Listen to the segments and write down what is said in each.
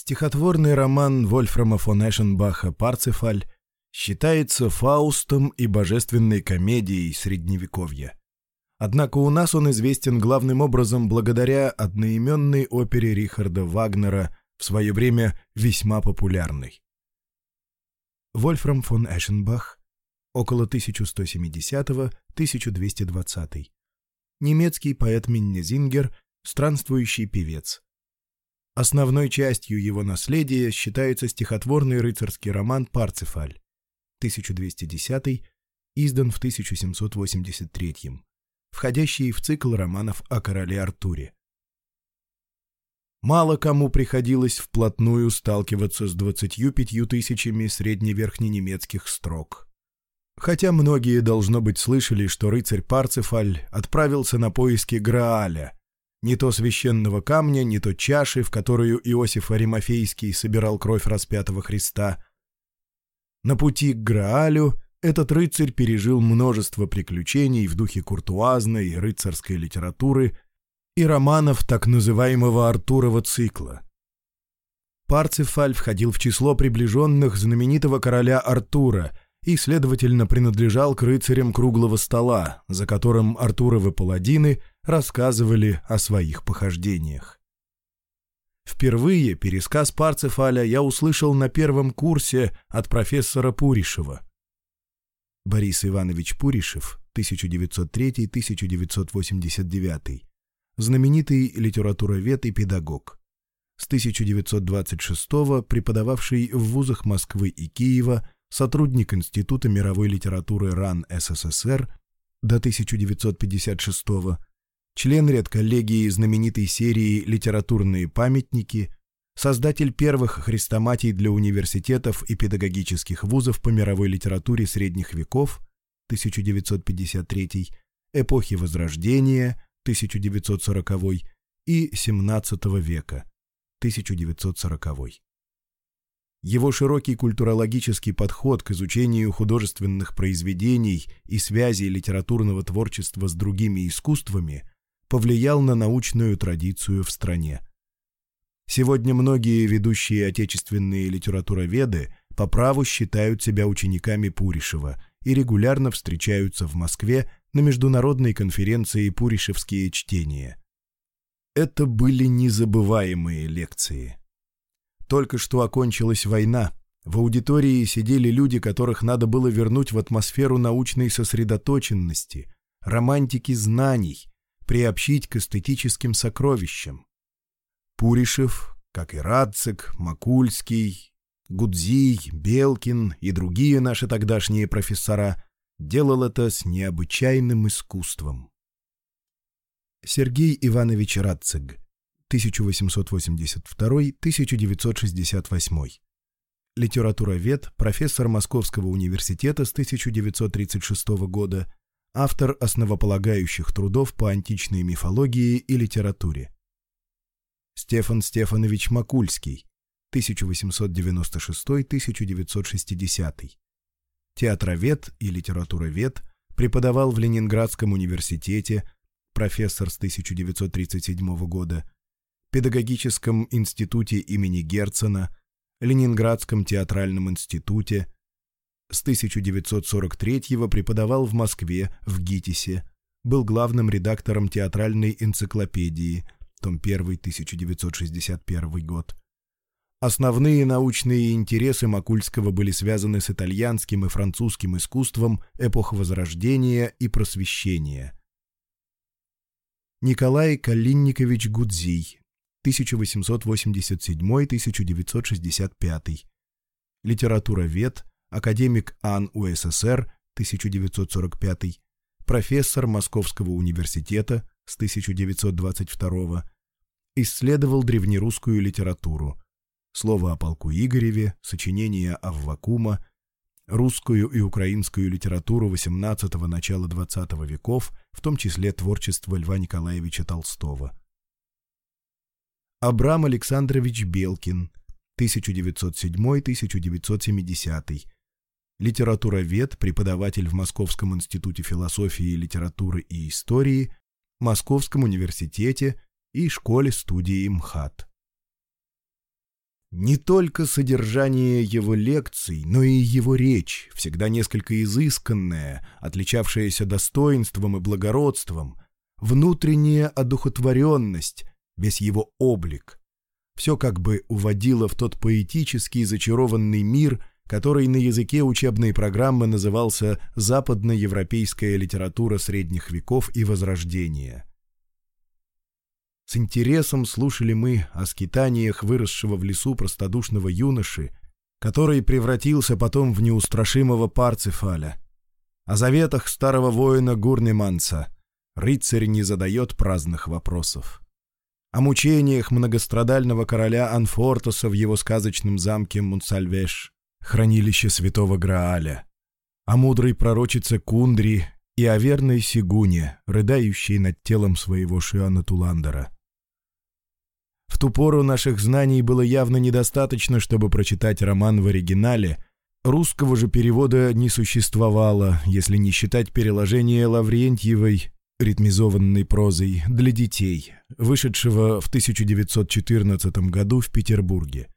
Стихотворный роман Вольфрама фон Эшенбаха «Парцефаль» считается Фаустом и божественной комедией Средневековья. Однако у нас он известен главным образом благодаря одноименной опере Рихарда Вагнера, в свое время весьма популярной. Вольфрам фон Эшенбах, около 1170-1220. Немецкий поэт Миннезингер, странствующий певец. Основной частью его наследия считается стихотворный рыцарский роман «Парцефаль» 1210, издан в 1783, входящий в цикл романов о короле Артуре. Мало кому приходилось вплотную сталкиваться с 25 тысячами средневерхненемецких строк. Хотя многие, должно быть, слышали, что рыцарь Парцефаль отправился на поиски Грааля – не то священного камня, не то чаши, в которую Иосиф Аримофейский собирал кровь распятого Христа. На пути к Граалю этот рыцарь пережил множество приключений в духе куртуазной рыцарской литературы и романов так называемого Артурова цикла. Парцефаль входил в число приближенных знаменитого короля Артура – и, следовательно, принадлежал к рыцарям круглого стола, за которым Артуровы паладины рассказывали о своих похождениях. Впервые пересказ Парцефаля я услышал на первом курсе от профессора Пуришева. Борис Иванович Пуришев, 1903-1989, знаменитый литературовед и педагог. С 1926 преподававший в вузах Москвы и Киева, сотрудник Института мировой литературы РАН СССР до 1956 член редколлегии знаменитой серии «Литературные памятники», создатель первых хрестоматий для университетов и педагогических вузов по мировой литературе средних веков 1953, эпохи Возрождения 1940 и XVII века 1940. Его широкий культурологический подход к изучению художественных произведений и связи литературного творчества с другими искусствами повлиял на научную традицию в стране. Сегодня многие ведущие отечественные литературоведы по праву считают себя учениками Пуришева и регулярно встречаются в Москве на международной конференции «Пуришевские чтения». Это были незабываемые лекции. Только что окончилась война. В аудитории сидели люди, которых надо было вернуть в атмосферу научной сосредоточенности, романтики знаний, приобщить к эстетическим сокровищам. Пуришев, как и Радцик, Макульский, Гудзий, Белкин и другие наши тогдашние профессора, делал это с необычайным искусством. Сергей Иванович Рацик, 1882-1968. Литературовед, профессор Московского университета с 1936 года, автор основополагающих трудов по античной мифологии и литературе. Стефан Стефанович Макульский, 1896-1960. Театровед и литературовед, преподавал в Ленинградском университете, профессор с 1937 года, Педагогическом институте имени Герцена, Ленинградском театральном институте, с 1943-го преподавал в Москве, в ГИТИСе. Был главным редактором театральной энциклопедии, том 1, 1961 год. Основные научные интересы Макульского были связаны с итальянским и французским искусством эпох Возрождения и Просвещения. Николай Калинникович Гудзий, 1887-1965. Литературовед, академик Ан УССР 1945, профессор Московского университета с 1922, исследовал древнерусскую литературу, слово о полку Игореве, сочинение Аввакума, русскую и украинскую литературу XVIII – начала XX веков, в том числе творчество Льва Николаевича Толстого. Абрам Александрович Белкин, 1907-1970, литературовед, преподаватель в Московском институте философии, литературы и истории, Московском университете и школе-студии МХАТ. Не только содержание его лекций, но и его речь, всегда несколько изысканная, отличавшаяся достоинством и благородством, внутренняя одухотворенность, весь его облик, все как бы уводило в тот поэтический зачарованный мир – который на языке учебной программы назывался «Западноевропейская литература средних веков и Возрождения». С интересом слушали мы о скитаниях выросшего в лесу простодушного юноши, который превратился потом в неустрашимого Парцефаля, о заветах старого воина Гурнеманца «Рыцарь не задает праздных вопросов», о мучениях многострадального короля Анфортоса в его сказочном замке Мунсальвеш, хранилище святого Грааля, о мудрой пророчице Кундри и о верной Сигуне, рыдающей над телом своего Шиана Туландера. В ту пору наших знаний было явно недостаточно, чтобы прочитать роман в оригинале, русского же перевода не существовало, если не считать переложение Лаврентьевой ритмизованной прозой для детей, вышедшего в 1914 году в Петербурге.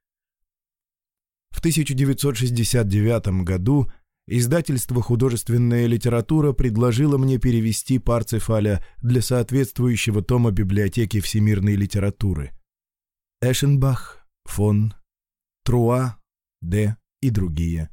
В 1969 году издательство «Художественная литература» предложило мне перевести Парцефаля для соответствующего тома библиотеки всемирной литературы. Эшенбах, фон, Труа, Д и другие.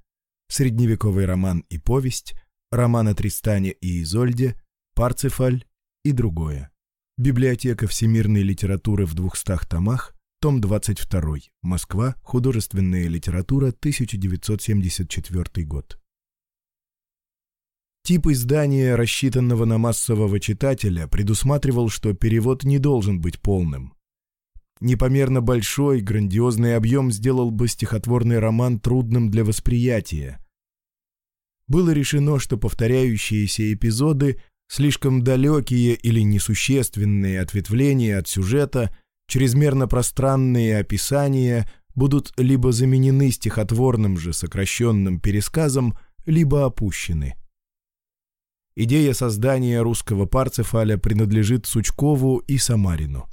Средневековый роман и повесть, роман о Тристане и Изольде, Парцефаль и другое. Библиотека всемирной литературы в 200 томах – том 22, Москва, художественная литература, 1974 год. Тип издания, рассчитанного на массового читателя, предусматривал, что перевод не должен быть полным. Непомерно большой, грандиозный объем сделал бы стихотворный роман трудным для восприятия. Было решено, что повторяющиеся эпизоды, слишком далекие или несущественные ответвления от сюжета – чрезмерно пространные описания будут либо заменены стихотворным же сокращенным пересказом, либо опущены. Идея создания русского парцефаля принадлежит Сучкову и Самарину.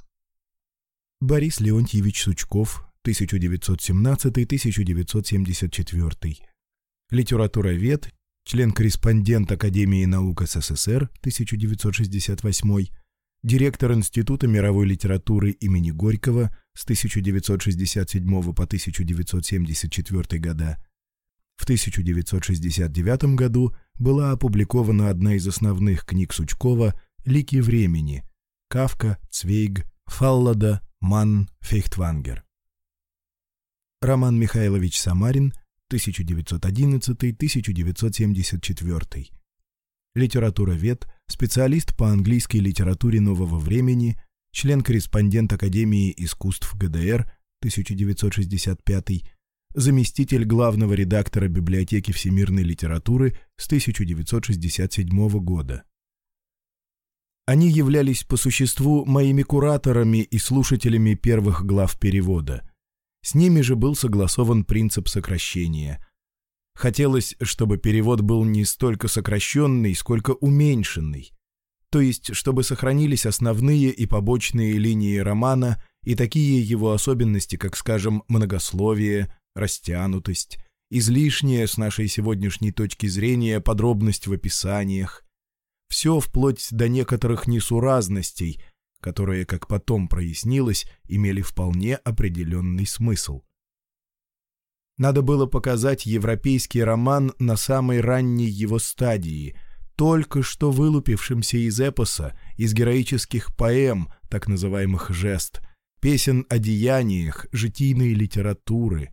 Борис Леонтьевич Сучков, 1917-1974. Литературовед, член-корреспондент Академии наук СССР, 1968 директор Института мировой литературы имени Горького с 1967 по 1974 года. В 1969 году была опубликована одна из основных книг Сучкова «Лики времени» Кавка, Цвейг, Фаллада, Ман, Фейхтвангер. Роман Михайлович Самарин, 1911-1974. Литература Литературовед, специалист по английской литературе нового времени, член-корреспондент Академии искусств ГДР 1965, заместитель главного редактора библиотеки всемирной литературы с 1967 года. Они являлись по существу моими кураторами и слушателями первых глав перевода. С ними же был согласован принцип сокращения – Хотелось, чтобы перевод был не столько сокращенный, сколько уменьшенный. То есть, чтобы сохранились основные и побочные линии романа и такие его особенности, как, скажем, многословие, растянутость, излишняя с нашей сегодняшней точки зрения подробность в описаниях. Все вплоть до некоторых несуразностей, которые, как потом прояснилось, имели вполне определенный смысл. Надо было показать европейский роман на самой ранней его стадии, только что вылупившимся из эпоса, из героических поэм, так называемых «жест», песен о деяниях, житийной литературы.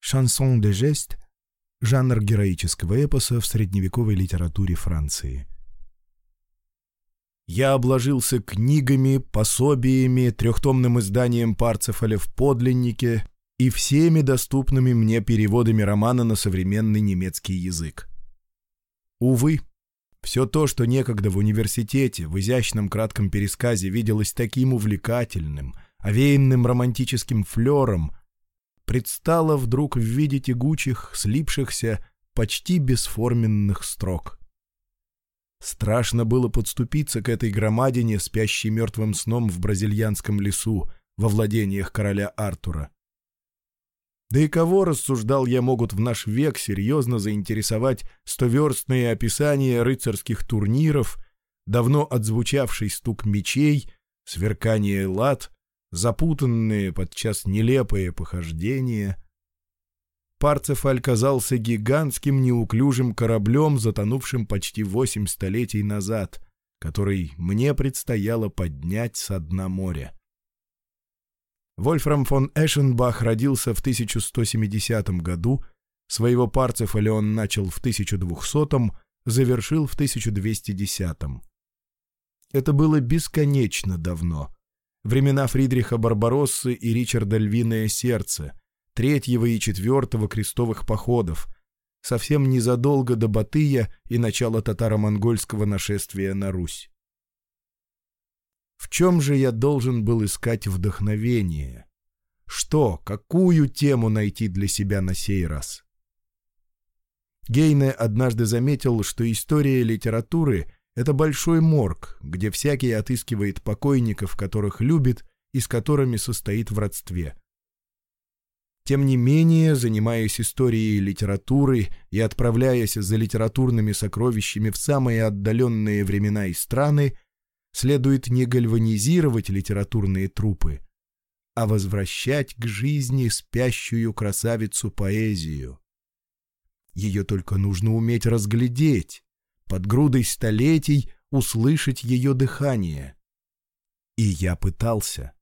«Шансон де жест» — жанр героического эпоса в средневековой литературе Франции. Я обложился книгами, пособиями, трехтомным изданием Парцефаля в подлиннике, и всеми доступными мне переводами романа на современный немецкий язык. Увы, все то, что некогда в университете в изящном кратком пересказе виделось таким увлекательным, овеянным романтическим флером, предстало вдруг в виде тягучих, слипшихся, почти бесформенных строк. Страшно было подступиться к этой громадине, спящей мертвым сном в бразильянском лесу, во владениях короля Артура. Да и кого рассуждал я могут в наш век серьезно заинтересовать стоверстные описания рыцарских турниров, давно отзвучавший стук мечей, сверкание лад, запутанные, подчас нелепые похождения. Парцефаль казался гигантским неуклюжим кораблем, затонувшим почти восемь столетий назад, который мне предстояло поднять со дна моря. Вольфрам фон Эшенбах родился в 1170 году, своего Парцефаля он начал в 1200, завершил в 1210. Это было бесконечно давно. Времена Фридриха Барбароссы и Ричарда Львиное Сердце, третьего и четвертого крестовых походов, совсем незадолго до Батыя и начала татаро-монгольского нашествия на Русь. В чем же я должен был искать вдохновение? Что, какую тему найти для себя на сей раз? Гейне однажды заметил, что история литературы — это большой морг, где всякий отыскивает покойников, которых любит и с которыми состоит в родстве — тем не менее, занимаясь историей литературы и отправляясь за литературными сокровищами в самые отдаленные времена и страны, следует не гальванизировать литературные трупы, а возвращать к жизни спящую красавицу поэзию. Ее только нужно уметь разглядеть, под грудой столетий услышать ее дыхание. И я пытался.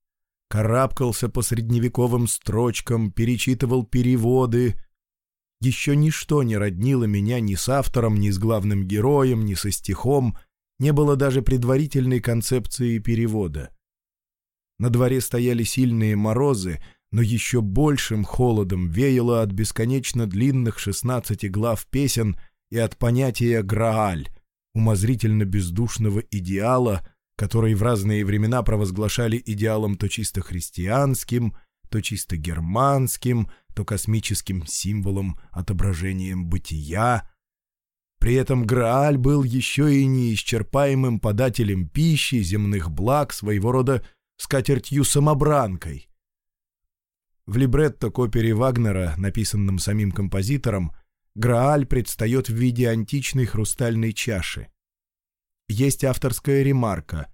Карабкался по средневековым строчкам, перечитывал переводы. Еще ничто не роднило меня ни с автором, ни с главным героем, ни со стихом — не было даже предварительной концепции перевода. На дворе стояли сильные морозы, но еще большим холодом веяло от бесконечно длинных 16 глав песен и от понятия «грааль», умозрительно бездушного идеала, который в разные времена провозглашали идеалом то чисто христианским, то чисто германским, то космическим символом, отображением бытия, при этом Грааль был еще и неисчерпаемым подателем пищи, земных благ, своего рода скатертью-самобранкой. В либретто к опере Вагнера, написанном самим композитором, Грааль предстает в виде античной хрустальной чаши. Есть авторская ремарка.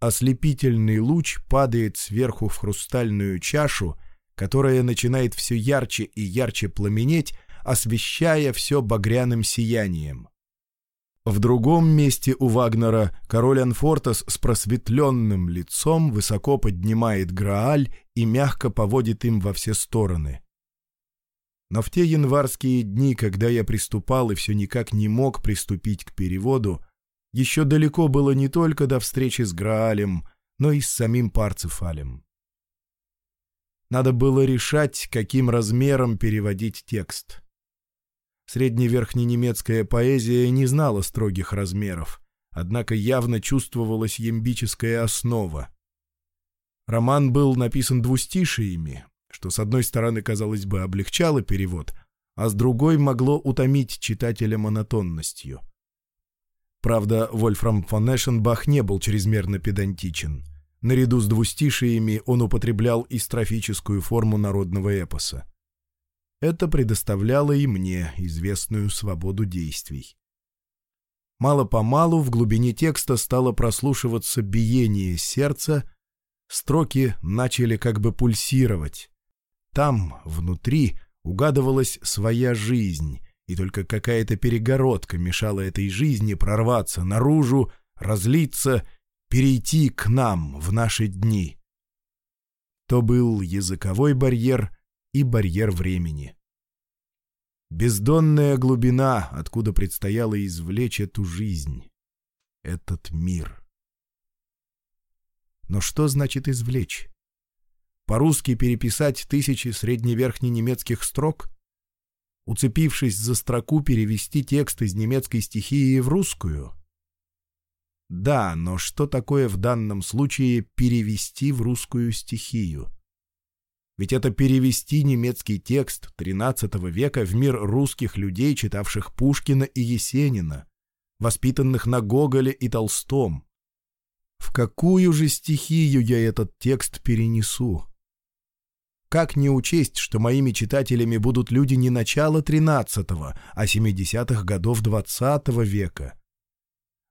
Ослепительный луч падает сверху в хрустальную чашу, которая начинает все ярче и ярче пламенеть, освещая все багряным сиянием. В другом месте у Вагнера король Анфортас с просветленным лицом высоко поднимает Грааль и мягко поводит им во все стороны. Но в те январские дни, когда я приступал и все никак не мог приступить к переводу, еще далеко было не только до встречи с Граалем, но и с самим Парцефалем. Надо было решать, каким размером переводить текст — Средневерхняя немецкая поэзия не знала строгих размеров, однако явно чувствовалась ямбическая основа. Роман был написан двустишиями, что с одной стороны, казалось бы, облегчало перевод, а с другой могло утомить читателя монотонностью. Правда, Вольфрам фон Эшенбах не был чрезмерно педантичен. Наряду с двустишиями он употреблял и строфическую форму народного эпоса. Это предоставляло и мне известную свободу действий. Мало-помалу в глубине текста стало прослушиваться биение сердца, строки начали как бы пульсировать. Там, внутри, угадывалась своя жизнь, и только какая-то перегородка мешала этой жизни прорваться наружу, разлиться, перейти к нам в наши дни. То был языковой барьер и барьер времени. Бездонная глубина, откуда предстояло извлечь эту жизнь, этот мир. Но что значит «извлечь»? По-русски переписать тысячи средневерхненемецких строк? Уцепившись за строку, перевести текст из немецкой стихии в русскую? Да, но что такое в данном случае «перевести в русскую стихию»? Ведь это перевести немецкий текст XIII века в мир русских людей, читавших Пушкина и Есенина, воспитанных на Гоголе и Толстом. В какую же стихию я этот текст перенесу? Как не учесть, что моими читателями будут люди не начала XIII, а 70-х годов XX века?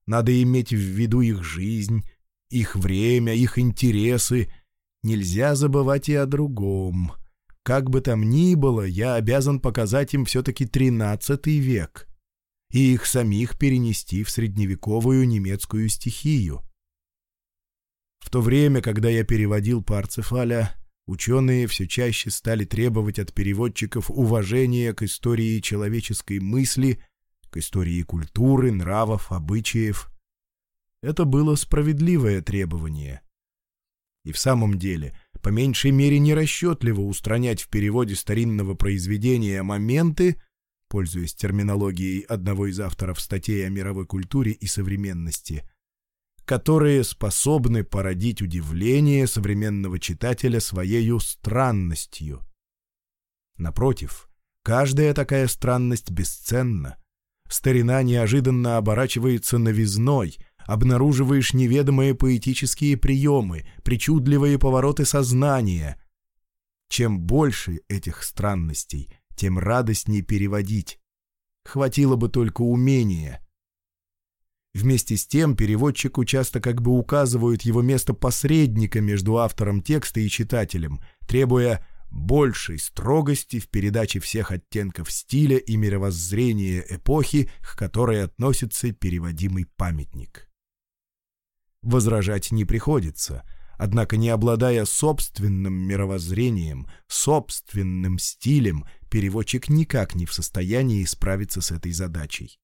Надо иметь в виду их жизнь, их время, их интересы — Нельзя забывать и о другом. Как бы там ни было, я обязан показать им все-таки XIII век и их самих перенести в средневековую немецкую стихию. В то время, когда я переводил Парцефаля, ученые все чаще стали требовать от переводчиков уважения к истории человеческой мысли, к истории культуры, нравов, обычаев. Это было справедливое требование. И в самом деле, по меньшей мере нерасчетливо устранять в переводе старинного произведения моменты, пользуясь терминологией одного из авторов статей о мировой культуре и современности, которые способны породить удивление современного читателя своей странностью. Напротив, каждая такая странность бесценна. Старина неожиданно оборачивается новизной — обнаруживаешь неведомые поэтические приемы, причудливые повороты сознания. Чем больше этих странностей, тем радостней переводить. Хватило бы только умения. Вместе с тем переводчику часто как бы указывают его место посредника между автором текста и читателем, требуя большей строгости в передаче всех оттенков стиля и мировоззрения эпохи, к которой относится переводимый памятник возражать не приходится. Однако, не обладая собственным мировоззрением, собственным стилем, переводчик никак не в состоянии справиться с этой задачей.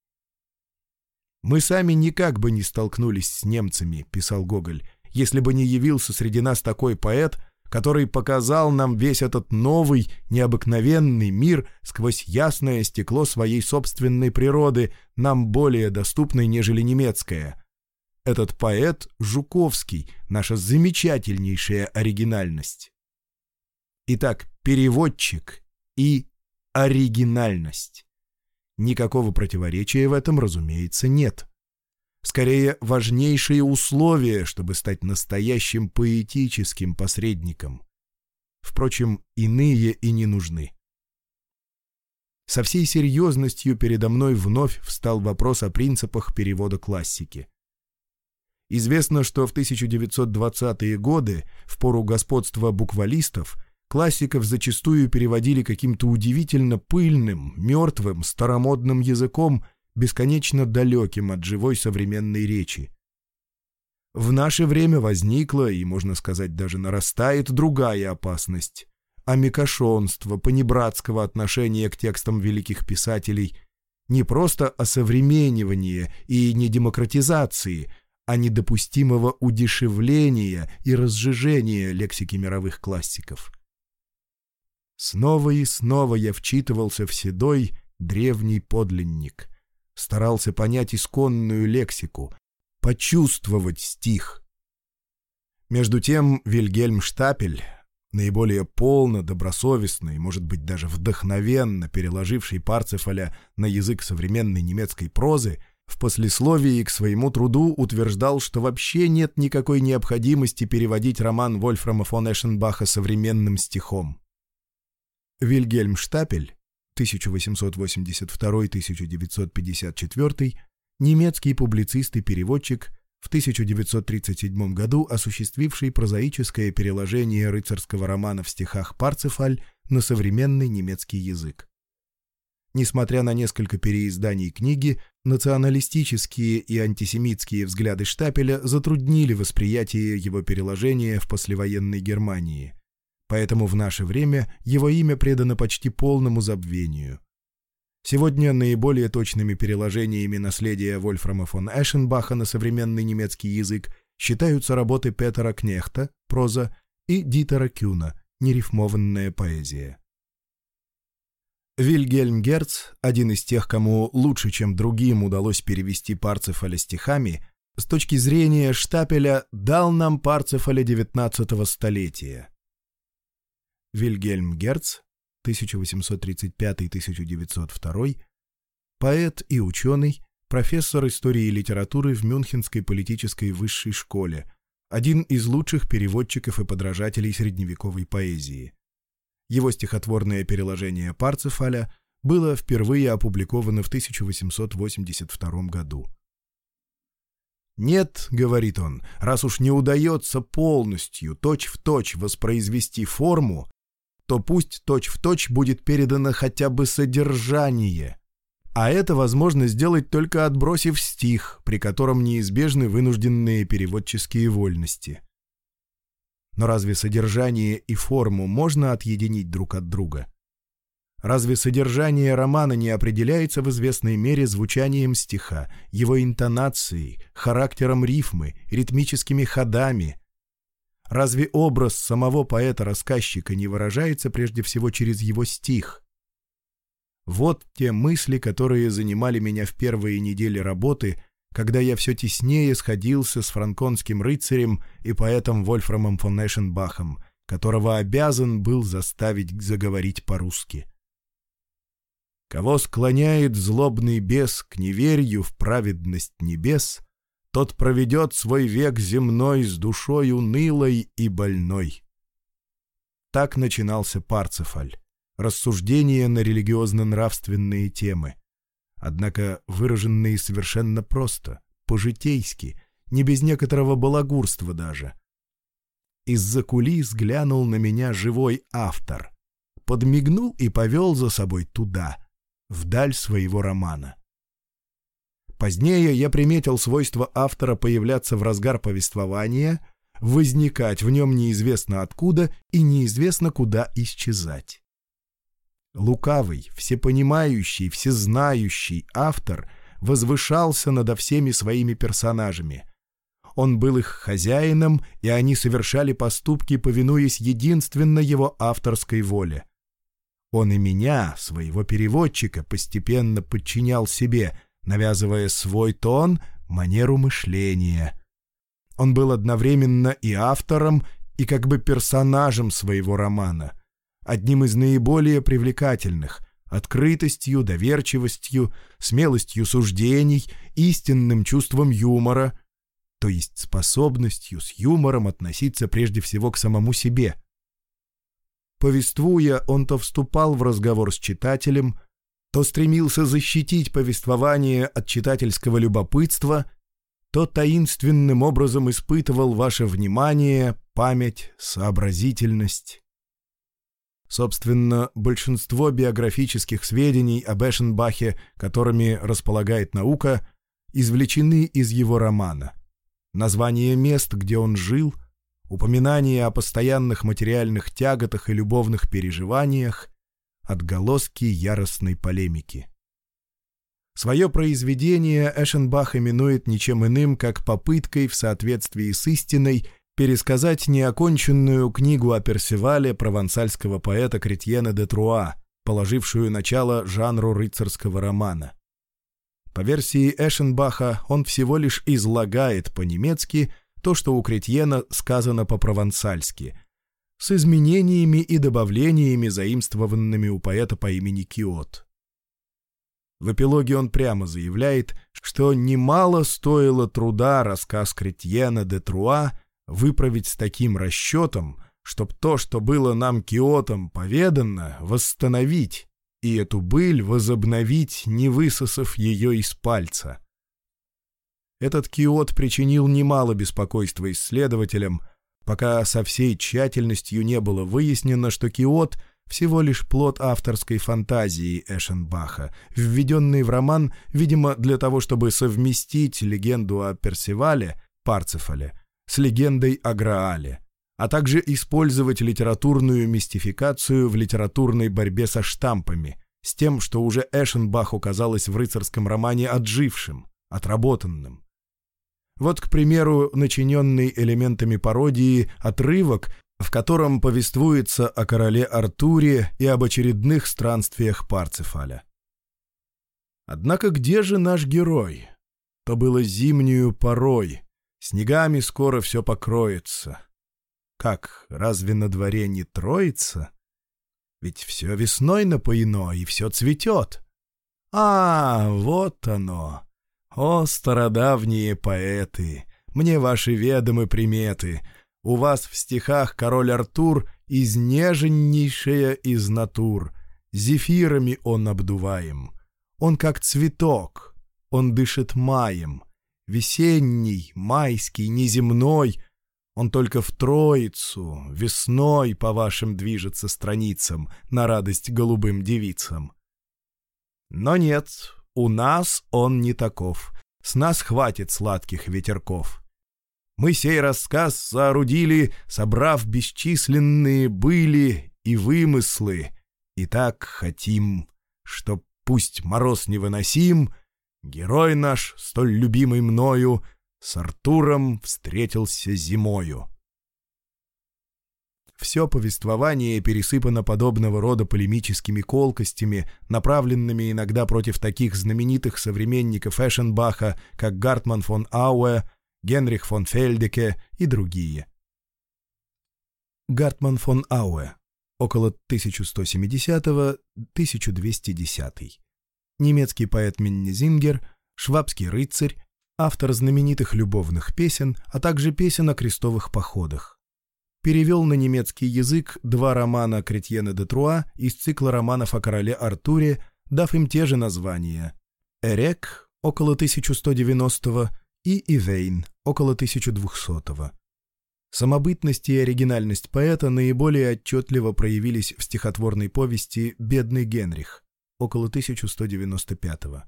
«Мы сами никак бы не столкнулись с немцами», — писал Гоголь, «если бы не явился среди нас такой поэт, который показал нам весь этот новый, необыкновенный мир сквозь ясное стекло своей собственной природы, нам более доступной, нежели немецкая этот поэт Жуковский, наша замечательнейшая оригинальность. Итак, переводчик и оригинальность. Никакого противоречия в этом, разумеется, нет. Скорее, важнейшие условия, чтобы стать настоящим поэтическим посредником. Впрочем, иные и не нужны. Со всей серьезностью передо мной вновь встал вопрос о принципах перевода классики. Известно, что в 1920-е годы в пору господства буквалистов классиков зачастую переводили каким-то удивительно пыльным, мертвым, старомодным языком, бесконечно далеким от живой современной речи. В наше время возникла и, можно сказать, даже нарастает другая опасность – амикошонство, понебратского отношения к текстам великих писателей – не просто осовременивание и недемократизации а недопустимого удешевления и разжижения лексики мировых классиков. Снова и снова я вчитывался в седой древний подлинник, старался понять исконную лексику, почувствовать стих. Между тем Вильгельм Штапель, наиболее полно, добросовестно и, может быть, даже вдохновенно переложивший Парцефаля на язык современной немецкой прозы — в послесловии к своему труду утверждал, что вообще нет никакой необходимости переводить роман Вольфрама фон Эшенбаха современным стихом. Вильгельм Штапель, 1882-1954, немецкий публицист и переводчик, в 1937 году осуществивший прозаическое переложение рыцарского романа в стихах Парцефаль на современный немецкий язык. Несмотря на несколько переизданий книги, Националистические и антисемитские взгляды Штапеля затруднили восприятие его переложения в послевоенной Германии, поэтому в наше время его имя предано почти полному забвению. Сегодня наиболее точными переложениями наследия Вольфрама фон Эшенбаха на современный немецкий язык считаются работы Петера Кнехта, проза, и Дитера Кюна, нерифмованная поэзия. Вильгельм Герц, один из тех, кому лучше, чем другим удалось перевести Парцефаля стихами, с точки зрения штапеля дал нам Парцефаля XIX столетия. Вильгельм Герц, 1835-1902, поэт и ученый, профессор истории и литературы в Мюнхенской политической высшей школе, один из лучших переводчиков и подражателей средневековой поэзии – его стихотворное переложение Парцефаля было впервые опубликовано в 1882 году. «Нет, — говорит он, — раз уж не удается полностью точь-в-точь точь воспроизвести форму, то пусть точь-в-точь точь будет передано хотя бы содержание. А это возможно сделать только отбросив стих, при котором неизбежны вынужденные переводческие вольности. Но разве содержание и форму можно отъединить друг от друга? Разве содержание романа не определяется в известной мере звучанием стиха, его интонацией, характером рифмы, ритмическими ходами? Разве образ самого поэта-рассказчика не выражается прежде всего через его стих? Вот те мысли, которые занимали меня в первые недели работы когда я все теснее сходился с франконским рыцарем и поэтом Вольфрамом фон Эшенбахом, которого обязан был заставить заговорить по-русски. Кого склоняет злобный бес к неверью в праведность небес, тот проведет свой век земной с душой унылой и больной. Так начинался Парцефаль, рассуждение на религиозно-нравственные темы, однако выраженные совершенно просто, по-житейски, не без некоторого балагурства даже. Из-за кулис глянул на меня живой автор, подмигнул и повел за собой туда, вдаль своего романа. Позднее я приметил свойство автора появляться в разгар повествования, возникать в нем неизвестно откуда и неизвестно куда исчезать. Лукавый, всепонимающий, всезнающий автор возвышался над всеми своими персонажами. Он был их хозяином, и они совершали поступки, повинуясь единственно его авторской воле. Он и меня, своего переводчика, постепенно подчинял себе, навязывая свой тон, манеру мышления. Он был одновременно и автором, и как бы персонажем своего романа — одним из наиболее привлекательных – открытостью, доверчивостью, смелостью суждений, истинным чувством юмора, то есть способностью с юмором относиться прежде всего к самому себе. Повествуя, он то вступал в разговор с читателем, то стремился защитить повествование от читательского любопытства, то таинственным образом испытывал ваше внимание, память, сообразительность, Собственно, большинство биографических сведений об Эшенбахе, которыми располагает наука, извлечены из его романа. Название мест, где он жил, упоминания о постоянных материальных тяготах и любовных переживаниях, отголоски яростной полемики. Свое произведение Эшенбах именует ничем иным, как попыткой в соответствии с истиной – пересказать неоконченную книгу о Персивале провансальского поэта Кретьена де Труа, положившую начало жанру рыцарского романа. По версии Эшенбаха, он всего лишь излагает по-немецки то, что у Кретьена сказано по-провансальски, с изменениями и добавлениями, заимствованными у поэта по имени Киот. В эпилоге он прямо заявляет, что немало стоило труда рассказ Кретьена де Труа выправить с таким расчетом, чтоб то, что было нам Киотом поведанно, восстановить, и эту быль возобновить, не высосав ее из пальца. Этот Киот причинил немало беспокойства исследователям, пока со всей тщательностью не было выяснено, что Киот — всего лишь плод авторской фантазии Эшенбаха, введенный в роман, видимо, для того, чтобы совместить легенду о Персивале, Парцефале, с легендой о Граале, а также использовать литературную мистификацию в литературной борьбе со штампами, с тем, что уже Эшенбаху казалось в рыцарском романе отжившим, отработанным. Вот, к примеру, начиненный элементами пародии отрывок, в котором повествуется о короле Артуре и об очередных странствиях Парцефаля. Однако где же наш герой? То было зимнюю порой, Снегами скоро все покроется. Как, разве на дворе не троится? Ведь все весной напоено, и все цветет. А, вот оно! О, стародавние поэты! Мне ваши ведомы приметы. У вас в стихах король Артур изнеженнейшая из натур. Зефирами он обдуваем. Он как цветок, он дышит маем — весенний, майский, неземной. Он только в Троицу, весной по вашим движется страницам на радость голубым девицам. Но нет, у нас он не таков. С нас хватит сладких ветерков. Мы сей рассказ соорудили, собрав бесчисленные были и вымыслы, и так хотим, чтоб пусть мороз невыносим — Герой наш, столь любимый мною, с Артуром встретился зимою. Все повествование пересыпано подобного рода полемическими колкостями, направленными иногда против таких знаменитых современников Эшенбаха, как Гартман фон Ауэ, Генрих фон Фельдеке и другие. Гартман фон Ауэ, около 1170-1210 немецкий поэт Миннезингер, швабский рыцарь, автор знаменитых любовных песен, а также песен о крестовых походах. Перевел на немецкий язык два романа Кретьена де Труа из цикла романов о короле Артуре, дав им те же названия «Эрек» около 1190 и «Ивейн» около 1200 -го. Самобытность и оригинальность поэта наиболее отчетливо проявились в стихотворной повести «Бедный Генрих», около 1195-го.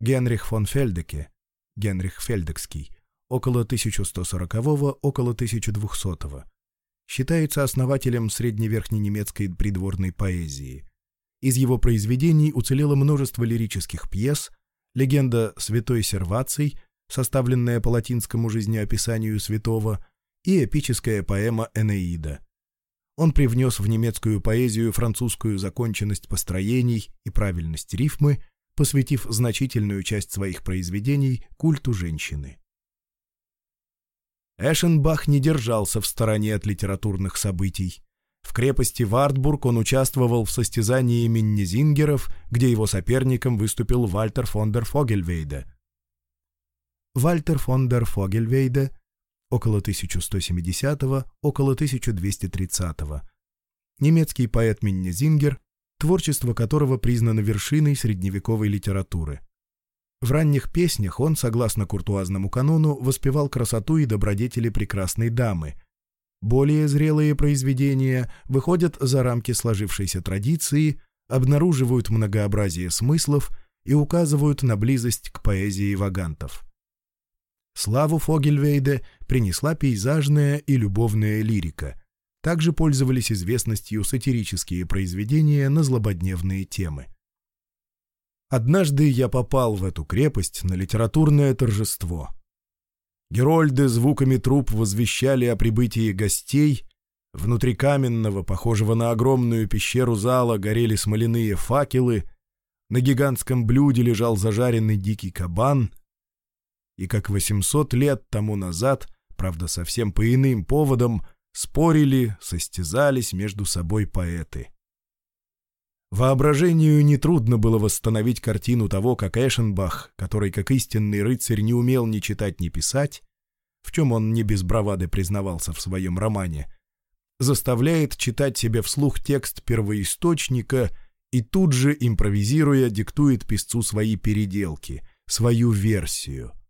Генрих фон Фельдеке, Генрих Фельдекский, около 1140-го, около 1200-го, считается основателем средневерхненемецкой придворной поэзии. Из его произведений уцелело множество лирических пьес, легенда «Святой Серваций», составленная по латинскому жизнеописанию святого, и эпическая поэма «Энеида», он привнес в немецкую поэзию французскую законченность построений и правильность рифмы, посвятив значительную часть своих произведений культу женщины. Эшенбах не держался в стороне от литературных событий. В крепости Вартбург он участвовал в состязании Миннезингеров, где его соперником выступил Вальтер фон дер Фогельвейде. Вальтер фон дер Фогельвейде около 1170-го, около 1230-го. Немецкий поэт Миннезингер, творчество которого признано вершиной средневековой литературы. В ранних песнях он, согласно куртуазному канону, воспевал красоту и добродетели прекрасной дамы. Более зрелые произведения выходят за рамки сложившейся традиции, обнаруживают многообразие смыслов и указывают на близость к поэзии вагантов. Славу Фогельвейде принесла пейзажная и любовная лирика. Также пользовались известностью сатирические произведения на злободневные темы. Однажды я попал в эту крепость на литературное торжество. Герольды звуками труп возвещали о прибытии гостей, внутри каменного, похожего на огромную пещеру зала, горели смоляные факелы, на гигантском блюде лежал зажаренный дикий кабан — и как 800 лет тому назад, правда совсем по иным поводам, спорили, состязались между собой поэты. Воображению нетрудно было восстановить картину того, как Эшенбах, который как истинный рыцарь не умел ни читать, ни писать, в чем он не без бравады признавался в своем романе, заставляет читать себе вслух текст первоисточника и тут же, импровизируя, диктует писцу свои переделки, свою версию —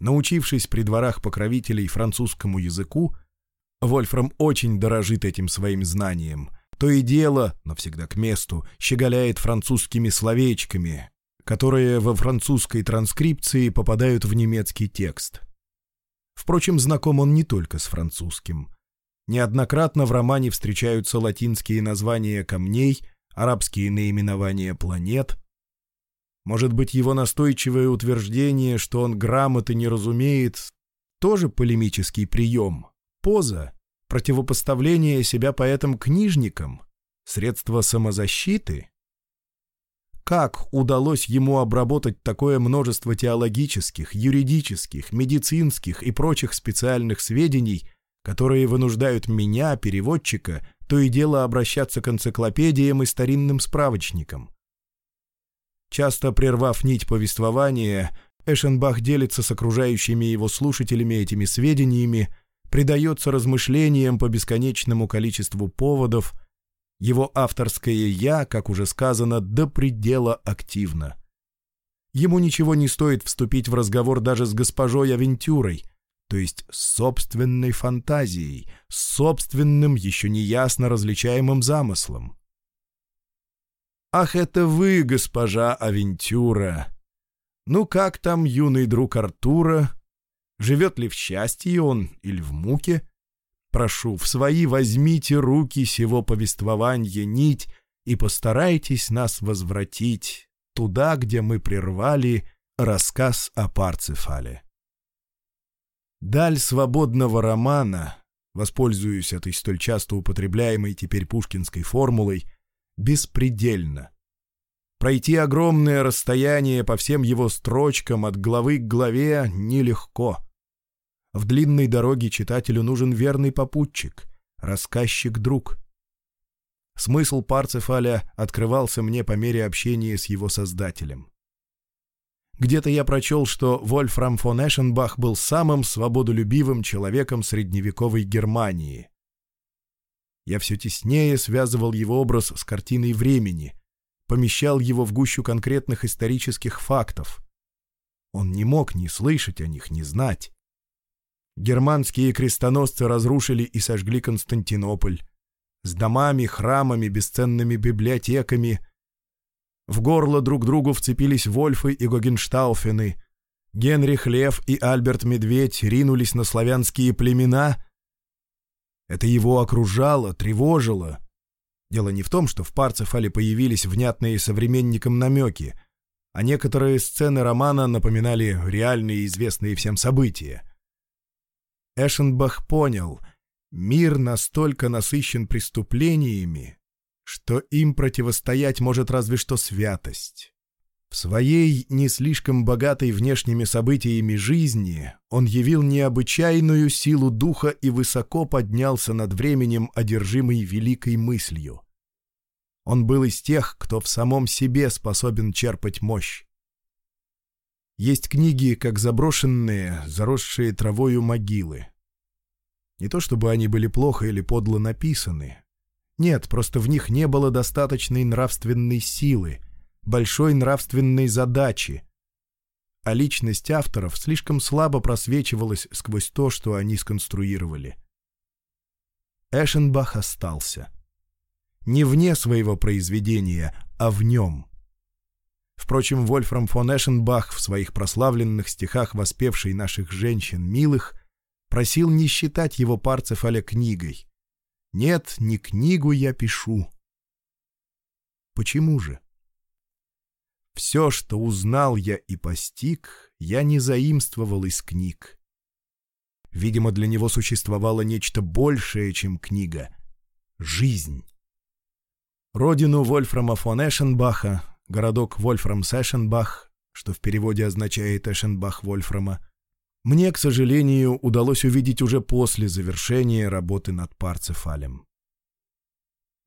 Научившись при дворах покровителей французскому языку, Вольфрам очень дорожит этим своим знанием. То и дело, но всегда к месту, щеголяет французскими словечками, которые во французской транскрипции попадают в немецкий текст. Впрочем, знаком он не только с французским. Неоднократно в романе встречаются латинские названия камней, арабские наименования планет, может быть, его настойчивое утверждение, что он грамоты не разумеет, тоже полемический прием, поза, противопоставление себя поэтам-книжникам, средство самозащиты? Как удалось ему обработать такое множество теологических, юридических, медицинских и прочих специальных сведений, которые вынуждают меня, переводчика, то и дело обращаться к энциклопедиям и старинным справочникам? Часто прервав нить повествования, Эшенбах делится с окружающими его слушателями этими сведениями, предается размышлениям по бесконечному количеству поводов. Его авторское «я», как уже сказано, до предела активно. Ему ничего не стоит вступить в разговор даже с госпожой Авентюрой, то есть с собственной фантазией, с собственным, еще неясно различаемым замыслом. «Ах, это вы, госпожа Авентюра! Ну как там юный друг Артура? Живет ли в счастье он или в муке? Прошу, в свои возьмите руки сего повествования нить и постарайтесь нас возвратить туда, где мы прервали рассказ о Парцефале». Даль свободного романа, воспользуюсь этой столь часто употребляемой теперь пушкинской формулой — беспредельно. Пройти огромное расстояние по всем его строчкам от главы к главе нелегко. В длинной дороге читателю нужен верный попутчик, рассказчик-друг. Смысл Парцефаля открывался мне по мере общения с его создателем. Где-то я прочел, что Вольфрам фон Эшенбах был самым свободолюбивым человеком средневековой Германии. Я все теснее связывал его образ с картиной времени, помещал его в гущу конкретных исторических фактов. Он не мог ни слышать о них, ни знать. Германские крестоносцы разрушили и сожгли Константинополь. С домами, храмами, бесценными библиотеками. В горло друг другу вцепились Вольфы и Гогенштауфены. Генрих Лев и Альберт Медведь ринулись на славянские племена — это его окружало, тревожило. Дело не в том, что в Парцефале появились внятные современникам намеки, а некоторые сцены романа напоминали реальные известные всем события. Эшенбах понял, мир настолько насыщен преступлениями, что им противостоять может разве что святость. В своей не слишком богатой внешними событиями жизни он явил необычайную силу духа и высоко поднялся над временем, одержимый великой мыслью. Он был из тех, кто в самом себе способен черпать мощь. Есть книги, как заброшенные, заросшие травою могилы. Не то чтобы они были плохо или подло написаны. Нет, просто в них не было достаточной нравственной силы — большой нравственной задачи, а личность авторов слишком слабо просвечивалась сквозь то, что они сконструировали. Эшенбах остался. Не вне своего произведения, а в нем. Впрочем, Вольфрам фон Эшенбах в своих прославленных стихах, воспевший наших женщин милых, просил не считать его парцев аля книгой. «Нет, не книгу я пишу». Почему же? Все, что узнал я и постиг, я не заимствовал из книг. Видимо, для него существовало нечто большее, чем книга — жизнь. Родину Вольфрама фон Эшенбаха, городок Вольфрам-Сэшенбах, что в переводе означает «Эшенбах Вольфрама», мне, к сожалению, удалось увидеть уже после завершения работы над Парцефалем.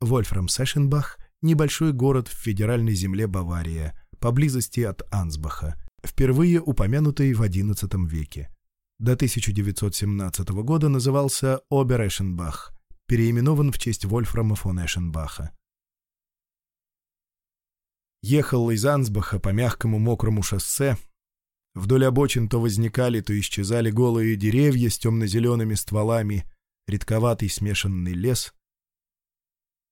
Вольфрам Сэшенбах — небольшой город в федеральной земле Бавария, поблизости от Ансбаха, впервые упомянутый в XI веке. До 1917 года назывался Обер-Эшенбах, переименован в честь Вольфрама фон Эшенбаха. Ехал из Ансбаха по мягкому мокрому шоссе. Вдоль обочин то возникали, то исчезали голые деревья с темно-зелеными стволами, редковатый смешанный лес,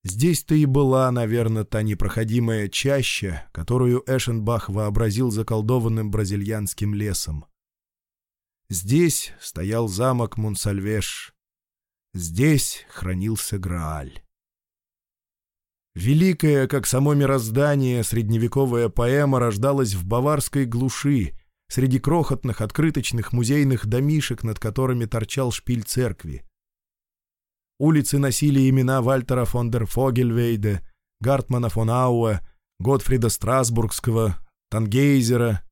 Здесь-то и была, наверное, та непроходимая чаща, которую Эшенбах вообразил заколдованным бразильянским лесом. Здесь стоял замок Монсальвеш. Здесь хранился Грааль. Великая, как само мироздание, средневековая поэма рождалась в баварской глуши, среди крохотных открыточных музейных домишек, над которыми торчал шпиль церкви. Улицы носили имена Вальтера фон дер Фогельвейде, Гартмана фон Ауэ, Готфрида Страсбургского, Тангейзера.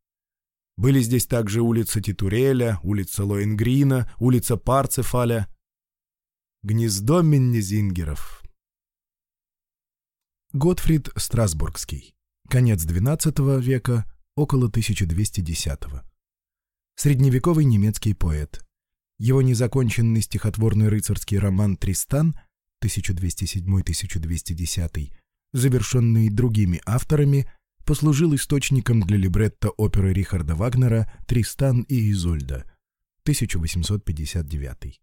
Были здесь также улица Титуреля, улица Лоенгрина, улица Парцефаля. Гнездо Меннезингеров. Готфрид Страсбургский. Конец XII века, около 1210 -го. Средневековый немецкий поэт – его незаконченный стихотворный рыцарский роман «Тристан» 1207-1210, завершенный другими авторами, послужил источником для либретто оперы Рихарда Вагнера «Тристан и Изольда» 1859.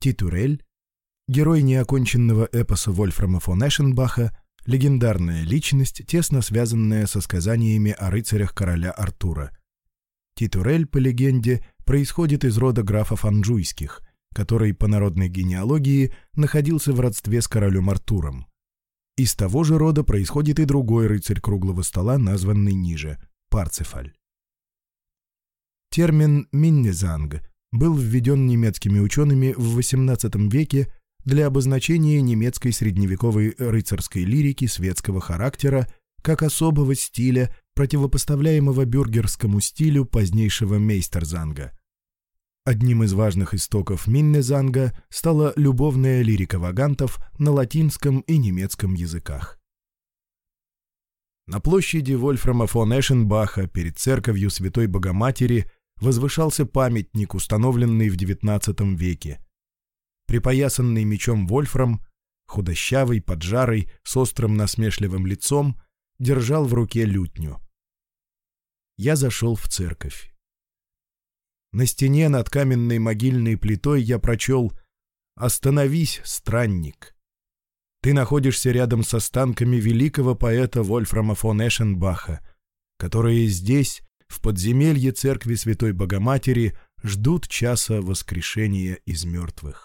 Титурель, герой неоконченного эпоса Вольфрама фон Эшенбаха, легендарная личность, тесно связанная со сказаниями о рыцарях короля Артура. Титурель, по легенде, происходит из рода графов Анжуйских, который по народной генеалогии находился в родстве с королем Артуром. Из того же рода происходит и другой рыцарь круглого стола, названный ниже – Парцефаль. Термин «миннезанг» был введен немецкими учеными в XVIII веке для обозначения немецкой средневековой рыцарской лирики светского характера как особого стиля противопоставляемого бюргерскому стилю позднейшего мейстерзанга. Одним из важных истоков Миннезанга стала любовная лирика вагантов на латинском и немецком языках. На площади Вольфрама фон Эшенбаха перед церковью Святой Богоматери возвышался памятник, установленный в XIX веке. Припоясанный мечом Вольфрам, худощавый, поджарый, с острым насмешливым лицом, держал в руке лютню я зашел в церковь. На стене над каменной могильной плитой я прочел «Остановись, странник». Ты находишься рядом с останками великого поэта Вольфрама фон Эшенбаха, которые здесь, в подземелье церкви Святой Богоматери, ждут часа воскрешения из мертвых.